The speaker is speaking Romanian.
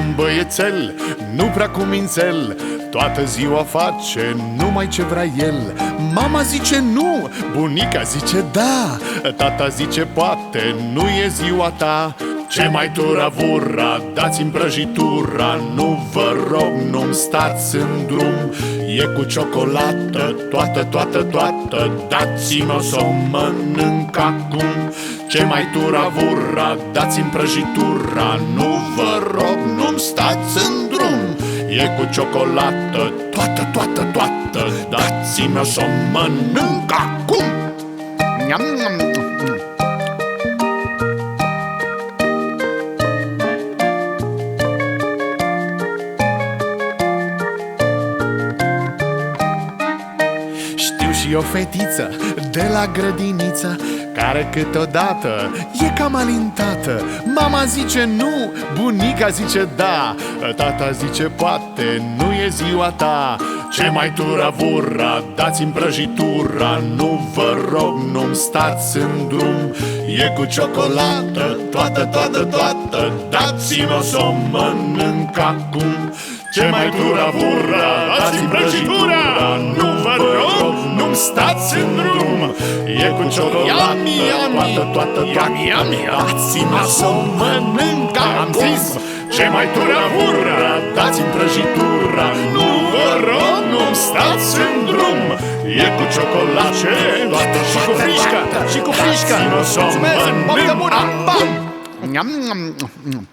un băiețel, nu prea cu mințel. Toată ziua face numai ce vrea el. Mama zice nu, bunica zice da. Tata zice poate, nu e ziua ta. Ce mai turavura, dați-mi prăjitura. Nu vă rog, nu-mi stați în drum. E cu ciocolată, toată, toată, toată. Dați-mi-o să o mănânc acum Ce mai turavura, dați-mi prăjitura. Nu vă rog, nu-mi stați în drum. E cu ciocolată, toată, toată, toată. Dați-mi-o să o mănânc acum. Niam, niam. Știu și o fetiță de la grădiniță Care câteodată e cam alintată. Mama zice nu, bunica zice da Tata zice poate, nu e ziua ta. Ce mai turavura, dați-mi prăjitura Nu vă rog, nu-mi stați în drum. E cu ciocolată, toată, toată, toată Dați-mi-o să o mănânc acum. Ce mai turavura, dați-mi prăjitura stați în drum. E cu ciocolată, toată, toată, toată Dați-mi să o mănânc, am zis Ce mai turavura, dați-mi prăjitura. Nu vă rog, nu-mi stați în drum. E cu ciocolată, toată, Și cu frișcă, și cu frișcă Dați-mi să o Mulțumesc, mănânc. poftă bună, acum. pa! Niam, niam, niam.